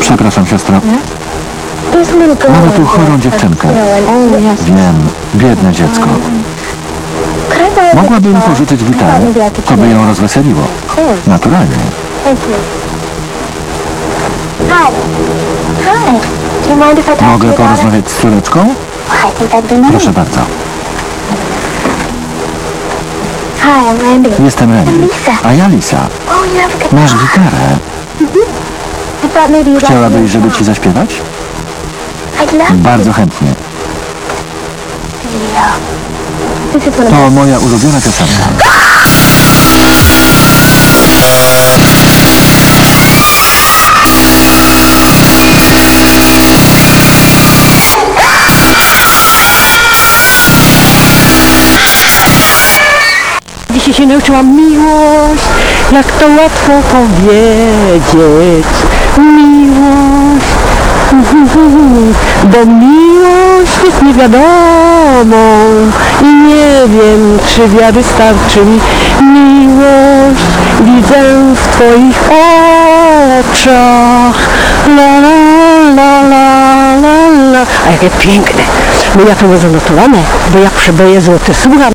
Przepraszam, siostro. Mamy tu chorą dziewczynkę. Wiem, biedne dziecko. Mogłabym pożyczyć gitarę. To by ją rozweseliło. Course. Naturalnie. Mogę porozmawiać z córeczką? Proszę bardzo. Jestem Randy. A ja Lisa. Oh. Masz gitarę. Chciałabyś, żeby ci zaśpiewać? Bardzo chętnie. To moja ulubiona piosenka. Dzisiaj się nauczyłam miłość, jak to łatwo powiedzieć. Miłość, bo miłość jest niewiadomą i nie wiem, czy wiary starczy mi. Miłość widzę w Twoich oczach. La la la la la la. A jakie piękne. No ja to może notowane, bo jak przeboję złoty słucham.